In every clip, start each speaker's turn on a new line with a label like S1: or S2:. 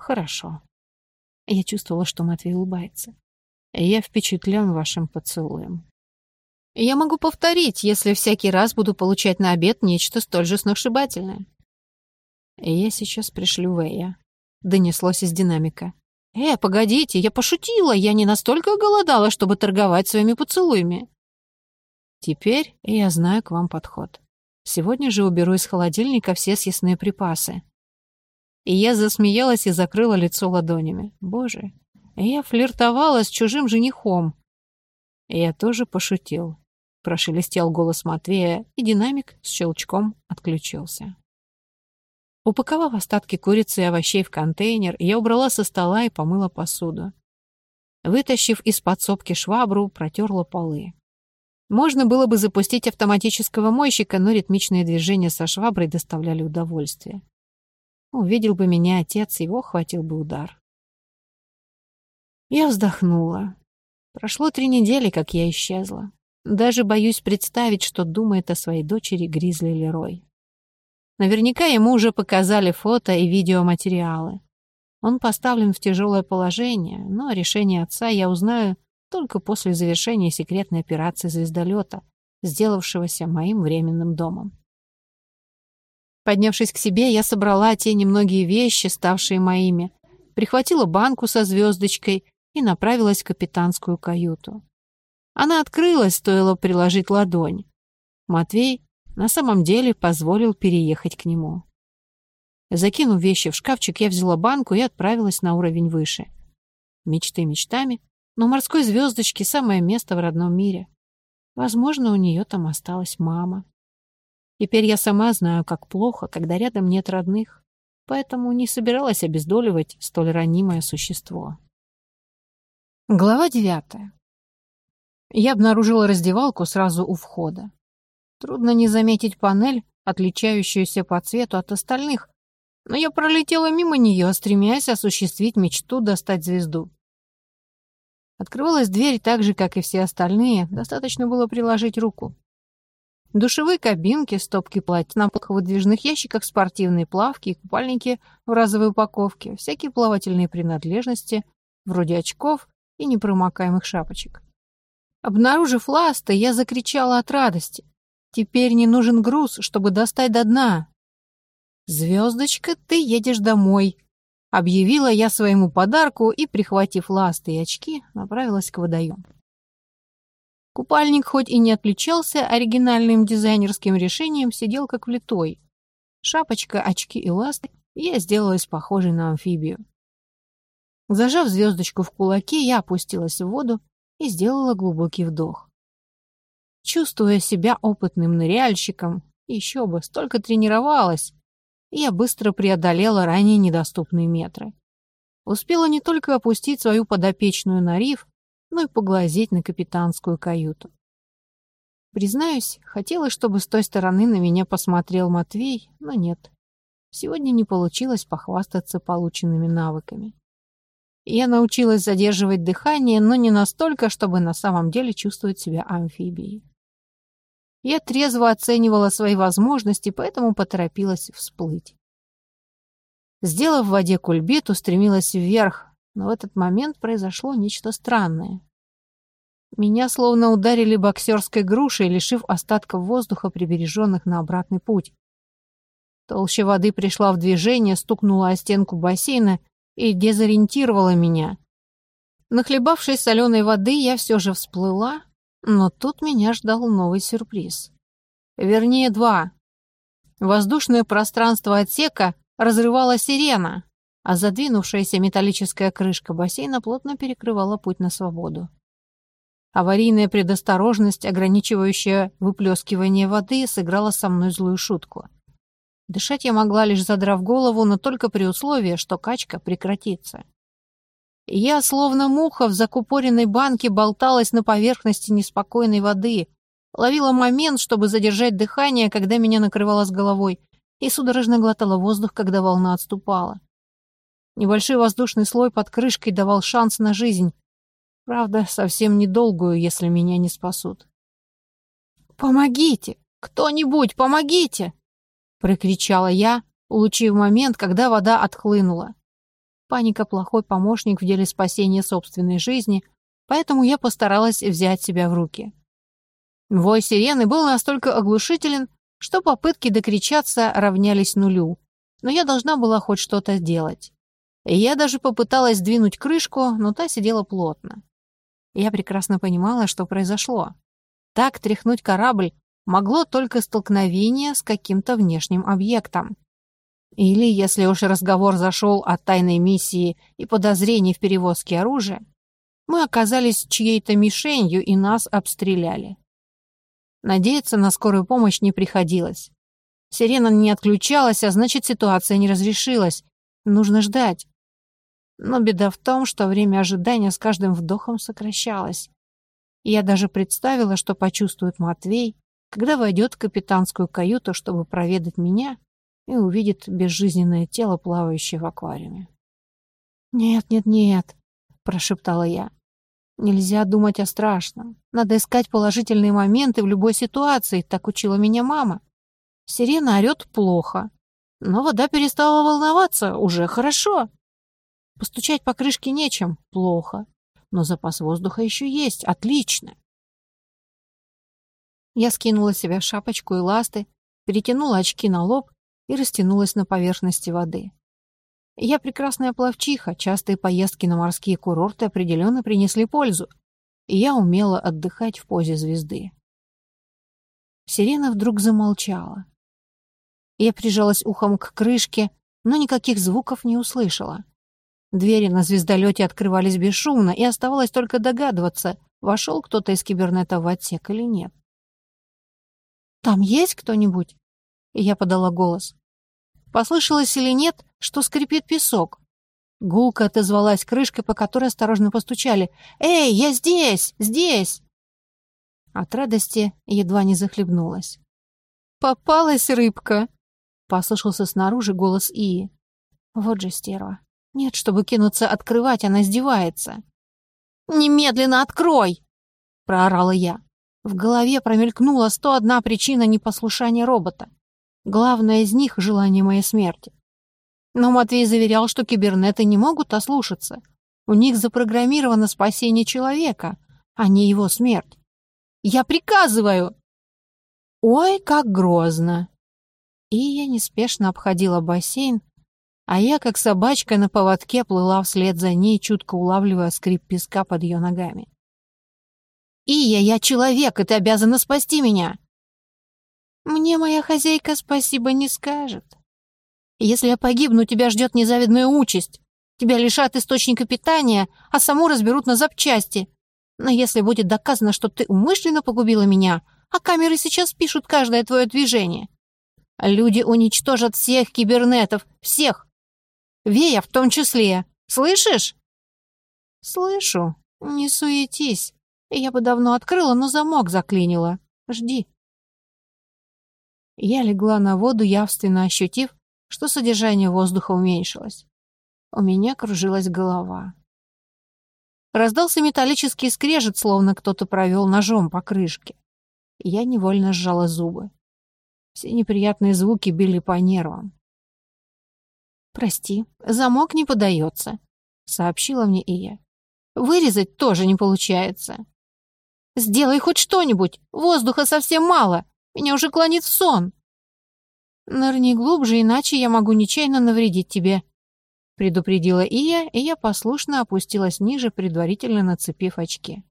S1: Хорошо. Я чувствовала, что Матвей улыбается. Я впечатлен вашим поцелуем. Я могу повторить, если всякий раз буду получать на обед нечто столь же сногсшибательное. Я сейчас пришлю Вэя. Донеслось из динамика. «Э, погодите, я пошутила, я не настолько голодала, чтобы торговать своими поцелуями». Теперь я знаю к вам подход. Сегодня же уберу из холодильника все съестные припасы. И я засмеялась и закрыла лицо ладонями. Боже, я флиртовала с чужим женихом. Я тоже пошутил. Прошелестел голос Матвея, и динамик с щелчком отключился. Упаковав остатки курицы и овощей в контейнер, я убрала со стола и помыла посуду. Вытащив из подсобки швабру, протерла полы. Можно было бы запустить автоматического мойщика, но ритмичные движения со шваброй доставляли удовольствие. Увидел бы меня отец, его хватил бы удар. Я вздохнула. Прошло три недели, как я исчезла. Даже боюсь представить, что думает о своей дочери Гризли Лерой. Наверняка ему уже показали фото и видеоматериалы. Он поставлен в тяжелое положение, но решение отца я узнаю только после завершения секретной операции звездолета, сделавшегося моим временным домом. Поднявшись к себе, я собрала те немногие вещи, ставшие моими, прихватила банку со звездочкой и направилась в капитанскую каюту. Она открылась, стоило приложить ладонь. Матвей на самом деле позволил переехать к нему. Закинув вещи в шкафчик, я взяла банку и отправилась на уровень выше. Мечты мечтами, но морской звездочке самое место в родном мире. Возможно, у нее там осталась мама. Теперь я сама знаю, как плохо, когда рядом нет родных, поэтому не собиралась обездоливать столь ранимое существо. Глава девятая. Я обнаружила раздевалку сразу у входа. Трудно не заметить панель, отличающуюся по цвету от остальных, но я пролетела мимо нее, стремясь осуществить мечту достать звезду. Открывалась дверь так же, как и все остальные, достаточно было приложить руку. Душевые кабинки, стопки платьев на полках выдвижных ящиках, спортивные плавки и купальники в разовой упаковке, всякие плавательные принадлежности, вроде очков и непромокаемых шапочек. Обнаружив ласты, я закричала от радости. Теперь не нужен груз, чтобы достать до дна. «Звездочка, ты едешь домой», — объявила я своему подарку и, прихватив ласты и очки, направилась к водоему. Купальник хоть и не отличался оригинальным дизайнерским решением, сидел как влитой. Шапочка, очки и ласты, я сделалась похожей на амфибию. Зажав звездочку в кулаке, я опустилась в воду и сделала глубокий вдох. Чувствуя себя опытным ныряльщиком, еще бы, столько тренировалась, я быстро преодолела ранее недоступные метры. Успела не только опустить свою подопечную на риф, но и поглазеть на капитанскую каюту. Признаюсь, хотела, чтобы с той стороны на меня посмотрел Матвей, но нет. Сегодня не получилось похвастаться полученными навыками. Я научилась задерживать дыхание, но не настолько, чтобы на самом деле чувствовать себя амфибией. Я трезво оценивала свои возможности, поэтому поторопилась всплыть. Сделав в воде кульбит, устремилась вверх, но в этот момент произошло нечто странное. Меня словно ударили боксерской грушей, лишив остатков воздуха, прибереженных на обратный путь. Толща воды пришла в движение, стукнула о стенку бассейна и дезориентировала меня. Нахлебавшись соленой воды, я все же всплыла, но тут меня ждал новый сюрприз. Вернее, два. Воздушное пространство отсека разрывала сирена, а задвинувшаяся металлическая крышка бассейна плотно перекрывала путь на свободу. Аварийная предосторожность, ограничивающая выплескивание воды, сыграла со мной злую шутку. Дышать я могла лишь задрав голову, но только при условии, что качка прекратится. Я, словно муха в закупоренной банке, болталась на поверхности неспокойной воды, ловила момент, чтобы задержать дыхание, когда меня накрывало с головой, и судорожно глотала воздух, когда волна отступала. Небольшой воздушный слой под крышкой давал шанс на жизнь. Правда, совсем недолгую, если меня не спасут. «Помогите! Кто-нибудь, помогите!» — прокричала я, улучив момент, когда вода отхлынула. Паника – плохой помощник в деле спасения собственной жизни, поэтому я постаралась взять себя в руки. Вой сирены был настолько оглушителен, что попытки докричаться равнялись нулю, но я должна была хоть что-то сделать. Я даже попыталась сдвинуть крышку, но та сидела плотно. Я прекрасно понимала, что произошло. Так тряхнуть корабль могло только столкновение с каким-то внешним объектом. Или, если уж разговор зашел о тайной миссии и подозрении в перевозке оружия, мы оказались чьей-то мишенью и нас обстреляли. Надеяться на скорую помощь не приходилось. Сирена не отключалась, а значит, ситуация не разрешилась. Нужно ждать. Но беда в том, что время ожидания с каждым вдохом сокращалось. я даже представила, что почувствует Матвей, когда войдет в капитанскую каюту, чтобы проведать меня, и увидит безжизненное тело, плавающее в аквариуме. «Нет, нет, нет», — прошептала я. «Нельзя думать о страшном. Надо искать положительные моменты в любой ситуации, так учила меня мама. Сирена орёт плохо, но вода перестала волноваться, уже хорошо. Постучать по крышке нечем, плохо, но запас воздуха еще есть, отлично. Я скинула себе шапочку и ласты, перетянула очки на лоб и растянулась на поверхности воды. Я прекрасная пловчиха, частые поездки на морские курорты определенно принесли пользу, и я умела отдыхать в позе звезды. Сирена вдруг замолчала. Я прижалась ухом к крышке, но никаких звуков не услышала. Двери на звездолете открывались бесшумно, и оставалось только догадываться, вошел кто-то из кибернета в отсек или нет. «Там есть кто-нибудь?» Я подала голос. Послышалось или нет, что скрипит песок. Гулка отозвалась крышкой, по которой осторожно постучали. «Эй, я здесь! Здесь!» От радости едва не захлебнулась. «Попалась рыбка!» Послышался снаружи голос Ии. Вот же стерва. Нет, чтобы кинуться открывать, она издевается. «Немедленно открой!» — проорала я. В голове промелькнула сто одна причина непослушания робота. Главная из них — желание моей смерти. Но Матвей заверял, что кибернеты не могут ослушаться. У них запрограммировано спасение человека, а не его смерть. «Я приказываю!» «Ой, как грозно!» И я неспешно обходила бассейн, а я, как собачка на поводке, плыла вслед за ней, чутко улавливая скрип песка под ее ногами. «Ия, я человек, и ты обязана спасти меня!» «Мне моя хозяйка спасибо не скажет. Если я погибну, тебя ждет незавидная участь. Тебя лишат источника питания, а саму разберут на запчасти. Но если будет доказано, что ты умышленно погубила меня, а камеры сейчас пишут каждое твое движение, Люди уничтожат всех кибернетов, всех. Вея в том числе. Слышишь? Слышу. Не суетись. Я бы давно открыла, но замок заклинила. Жди. Я легла на воду, явственно ощутив, что содержание воздуха уменьшилось. У меня кружилась голова. Раздался металлический скрежет, словно кто-то провел ножом по крышке. Я невольно сжала зубы. Все неприятные звуки били по нервам. «Прости, замок не подается», — сообщила мне Ия. «Вырезать тоже не получается». «Сделай хоть что-нибудь, воздуха совсем мало, меня уже клонит в сон». «Нырни глубже, иначе я могу нечаянно навредить тебе», — предупредила Ия, и я послушно опустилась ниже, предварительно нацепив очки.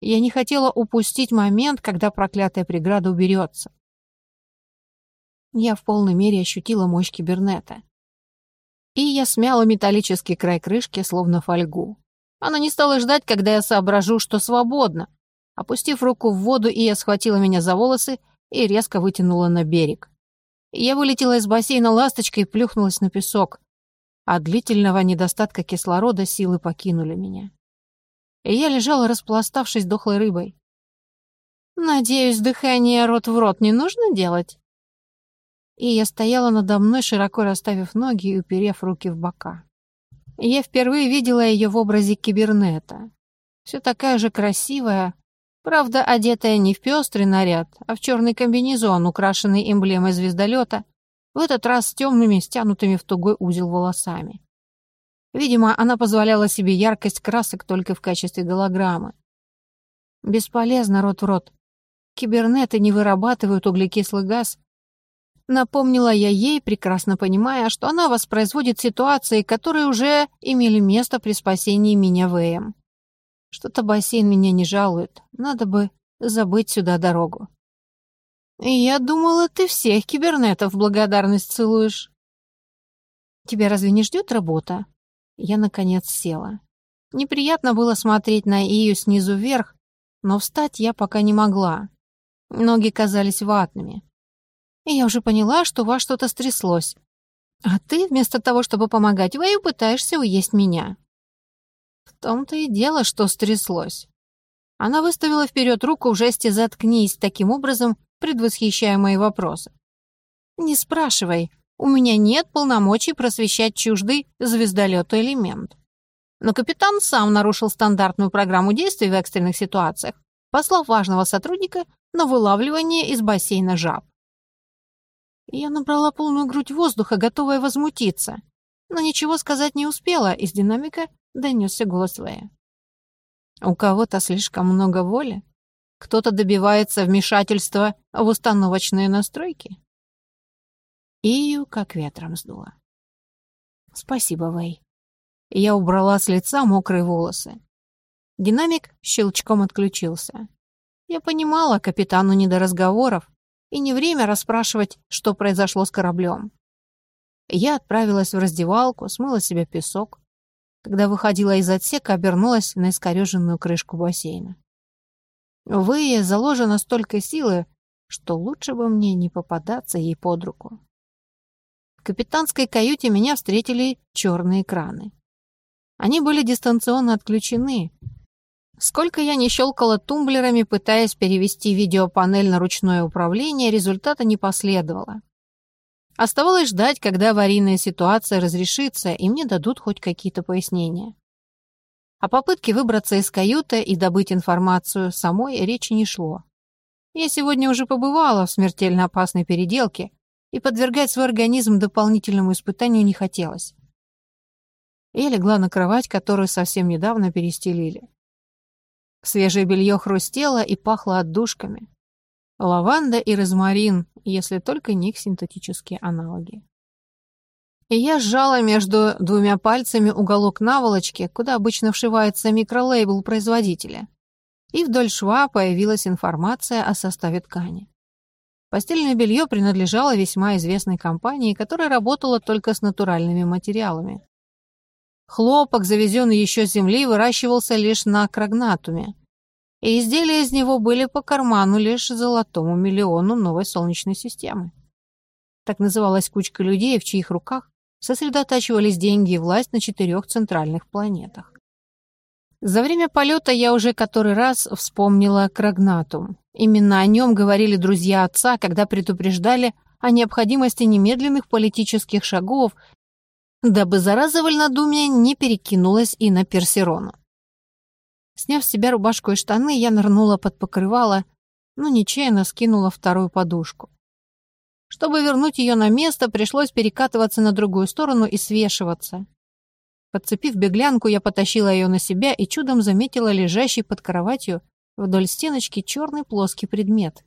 S1: Я не хотела упустить момент, когда проклятая преграда уберется. Я в полной мере ощутила мощь кибернета. И я смяла металлический край крышки, словно фольгу. Она не стала ждать, когда я соображу, что свободно. Опустив руку в воду, Ия схватила меня за волосы и резко вытянула на берег. Я вылетела из бассейна ласточкой и плюхнулась на песок. От длительного недостатка кислорода силы покинули меня. И я лежала, распластавшись дохлой рыбой. «Надеюсь, дыхание рот в рот не нужно делать?» И я стояла надо мной, широко расставив ноги и уперев руки в бока. я впервые видела ее в образе кибернета. Все такая же красивая, правда, одетая не в пестрый наряд, а в черный комбинезон, украшенный эмблемой звездолета, в этот раз с темными, стянутыми в тугой узел волосами. Видимо, она позволяла себе яркость красок только в качестве голограммы. Бесполезно рот в рот. Кибернеты не вырабатывают углекислый газ. Напомнила я ей, прекрасно понимая, что она воспроизводит ситуации, которые уже имели место при спасении меня ВМ. Что-то бассейн меня не жалует. Надо бы забыть сюда дорогу. «Я думала, ты всех кибернетов благодарность целуешь». «Тебя разве не ждет работа?» Я, наконец, села. Неприятно было смотреть на Ию снизу вверх, но встать я пока не могла. Ноги казались ватными. И я уже поняла, что у вас что-то стряслось. А ты, вместо того, чтобы помогать Вэю, пытаешься уесть меня. В том-то и дело, что стряслось. Она выставила вперед руку в жесте «заткнись», таким образом предвосхищая мои вопросы. «Не спрашивай, у меня нет полномочий просвещать чуждый звездолету элемент. Но капитан сам нарушил стандартную программу действий в экстренных ситуациях, послав важного сотрудника на вылавливание из бассейна жаб. Я набрала полную грудь воздуха, готовая возмутиться, но ничего сказать не успела, из динамика донесся голос Лея. У кого-то слишком много воли, кто-то добивается вмешательства в установочные настройки. Ию как ветром сдуло. «Спасибо, Вэй». Я убрала с лица мокрые волосы. Динамик щелчком отключился. Я понимала, капитану не до разговоров, и не время расспрашивать, что произошло с кораблем. Я отправилась в раздевалку, смыла себе песок. Когда выходила из отсека, обернулась на искореженную крышку бассейна. В Ие заложено столько силы, что лучше бы мне не попадаться ей под руку. В капитанской каюте меня встретили черные экраны. Они были дистанционно отключены. Сколько я не щелкала тумблерами, пытаясь перевести видеопанель на ручное управление, результата не последовало. Оставалось ждать, когда аварийная ситуация разрешится, и мне дадут хоть какие-то пояснения. О попытке выбраться из каюты и добыть информацию самой речи не шло. Я сегодня уже побывала в смертельно опасной переделке, и подвергать свой организм дополнительному испытанию не хотелось. Я легла на кровать, которую совсем недавно перестелили. Свежее белье хрустело и пахло отдушками. Лаванда и розмарин, если только не их синтетические аналоги. И я сжала между двумя пальцами уголок наволочки, куда обычно вшивается микролейбл производителя. И вдоль шва появилась информация о составе ткани. Постельное белье принадлежало весьма известной компании, которая работала только с натуральными материалами. Хлопок, завезенный еще с земли, выращивался лишь на крагнатуме. И изделия из него были по карману лишь золотому миллиону новой Солнечной системы. Так называлась кучка людей, в чьих руках сосредотачивались деньги и власть на четырех центральных планетах. За время полета я уже который раз вспомнила Крагнатум. Именно о нем говорили друзья отца, когда предупреждали о необходимости немедленных политических шагов, дабы зараза вольнодумия не перекинулась и на Персерону. Сняв с себя рубашку и штаны, я нырнула под покрывало, но нечаянно скинула вторую подушку. Чтобы вернуть ее на место, пришлось перекатываться на другую сторону и свешиваться. Подцепив беглянку, я потащила ее на себя и чудом заметила лежащий под кроватью вдоль стеночки черный плоский предмет.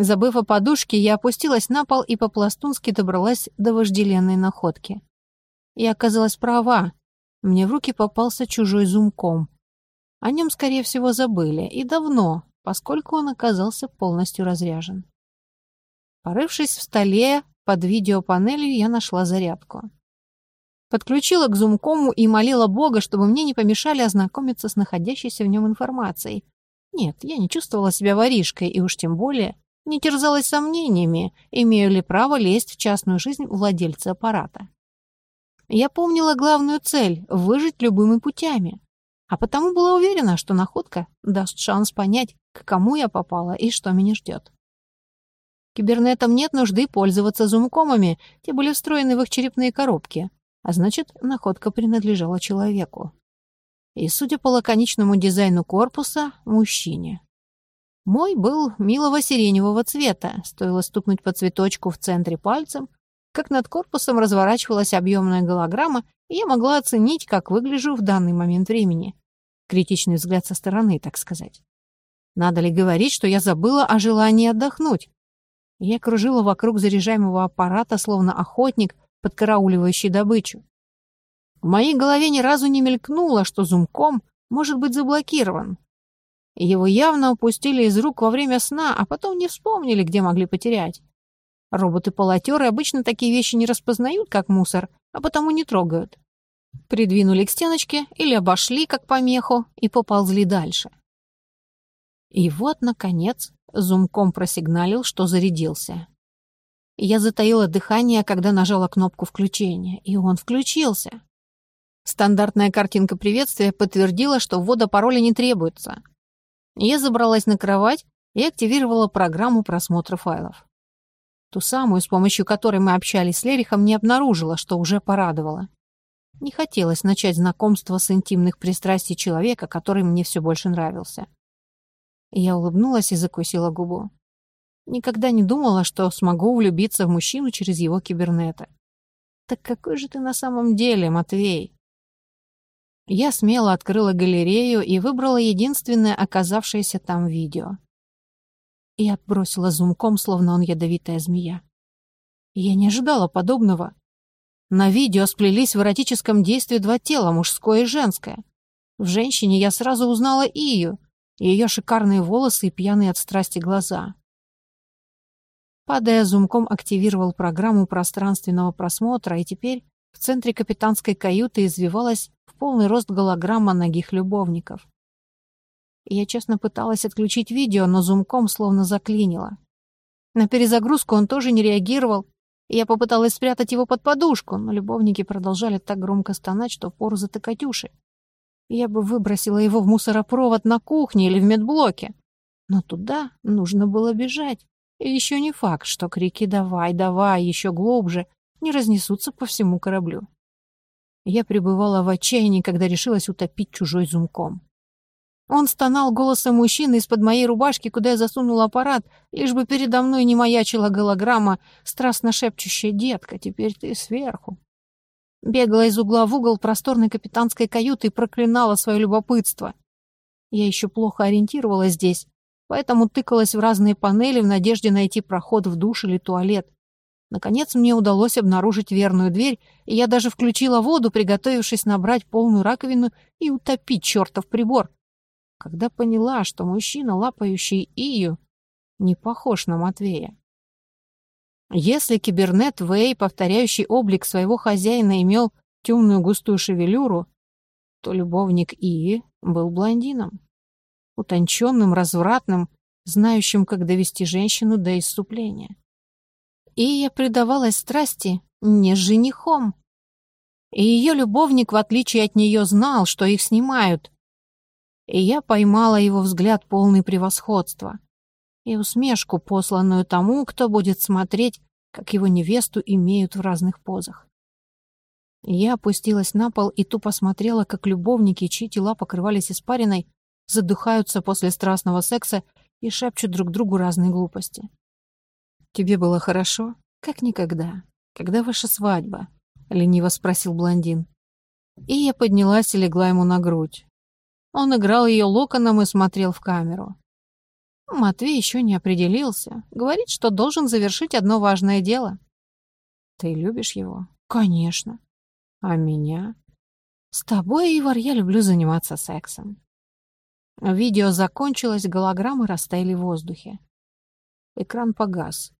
S1: Забыв о подушке, я опустилась на пол и по-пластунски добралась до вожделенной находки. Я оказалась права. Мне в руки попался чужой зумком. О нем, скорее всего, забыли, и давно, поскольку он оказался полностью разряжен. Порывшись в столе под видеопанелью, я нашла зарядку. Подключила к зумкому и молила Бога, чтобы мне не помешали ознакомиться с находящейся в нем информацией. Нет, я не чувствовала себя воришкой и уж тем более не терзалась сомнениями, имею ли право лезть в частную жизнь владельца аппарата. Я помнила главную цель — выжить любыми путями, а потому была уверена, что находка даст шанс понять, к кому я попала и что меня ждет. Кибернетам нет нужды пользоваться зумкомами, те были встроены в их черепные коробки а значит, находка принадлежала человеку. И, судя по лаконичному дизайну корпуса, мужчине. Мой был милого сиреневого цвета, стоило стукнуть по цветочку в центре пальцем, как над корпусом разворачивалась объемная голограмма, и я могла оценить, как выгляжу в данный момент времени. Критичный взгляд со стороны, так сказать. Надо ли говорить, что я забыла о желании отдохнуть? Я кружила вокруг заряжаемого аппарата, словно охотник, подкарауливающий добычу. В моей голове ни разу не мелькнуло, что зумком может быть заблокирован. Его явно упустили из рук во время сна, а потом не вспомнили, где могли потерять. Роботы-полотеры обычно такие вещи не распознают, как мусор, а потому не трогают. Придвинули к стеночке или обошли, как помеху, и поползли дальше. И вот, наконец, зумком просигналил, что зарядился. Я затаила дыхание, когда нажала кнопку включения, и он включился. Стандартная картинка приветствия подтвердила, что ввода пароля не требуется. Я забралась на кровать и активировала программу просмотра файлов. Ту самую, с помощью которой мы общались с Лерихом, не обнаружила, что уже порадовало. Не хотелось начать знакомство с интимных пристрастий человека, который мне все больше нравился. Я улыбнулась и закусила губу. Никогда не думала, что смогу влюбиться в мужчину через его кибернета. Так какой же ты на самом деле, Матвей? Я смело открыла галерею и выбрала единственное оказавшееся там видео. И отбросила зумком, словно он ядовитая змея. Я не ожидала подобного. На видео сплелись в эротическом действии два тела, мужское и женское. В женщине я сразу узнала Ию, ее шикарные волосы и пьяные от страсти глаза. Падая зумком, активировал программу пространственного просмотра, и теперь в центре капитанской каюты извивалась полный рост голограмма ногих любовников. Я честно пыталась отключить видео, но зумком словно заклинило. На перезагрузку он тоже не реагировал, я попыталась спрятать его под подушку, но любовники продолжали так громко стонать, что пору затыкать уши. Я бы выбросила его в мусоропровод на кухне или в медблоке. Но туда нужно было бежать. И еще не факт, что крики «давай, давай» еще глубже не разнесутся по всему кораблю. Я пребывала в отчаянии, когда решилась утопить чужой зумком. Он стонал голосом мужчины из-под моей рубашки, куда я засунула аппарат, лишь бы передо мной не маячила голограмма, страстно шепчущая «Детка, теперь ты сверху». Бегала из угла в угол просторной капитанской каюты и проклинала свое любопытство. Я еще плохо ориентировалась здесь, поэтому тыкалась в разные панели в надежде найти проход в душ или туалет. Наконец мне удалось обнаружить верную дверь, и я даже включила воду, приготовившись набрать полную раковину и утопить чертов прибор. Когда поняла, что мужчина, лапающий Ию, не похож на Матвея. Если кибернет Вэй, повторяющий облик своего хозяина, имел темную густую шевелюру, то любовник Ии был блондином. Утонченным, развратным, знающим, как довести женщину до исступления. И я предавалась страсти не с женихом. И ее любовник, в отличие от нее, знал, что их снимают. И я поймала его взгляд полный превосходства и усмешку, посланную тому, кто будет смотреть, как его невесту имеют в разных позах. Я опустилась на пол и тупо смотрела, как любовники, чьи тела покрывались испариной, задыхаются после страстного секса и шепчут друг другу разные глупости. «Тебе было хорошо?» «Как никогда. Когда ваша свадьба?» — лениво спросил блондин. И я поднялась и легла ему на грудь. Он играл ее локоном и смотрел в камеру. Матвей еще не определился. Говорит, что должен завершить одно важное дело. «Ты любишь его?» «Конечно». «А меня?» «С тобой, Ивар, я люблю заниматься сексом». Видео закончилось, голограммы растаяли в воздухе. Экран погас.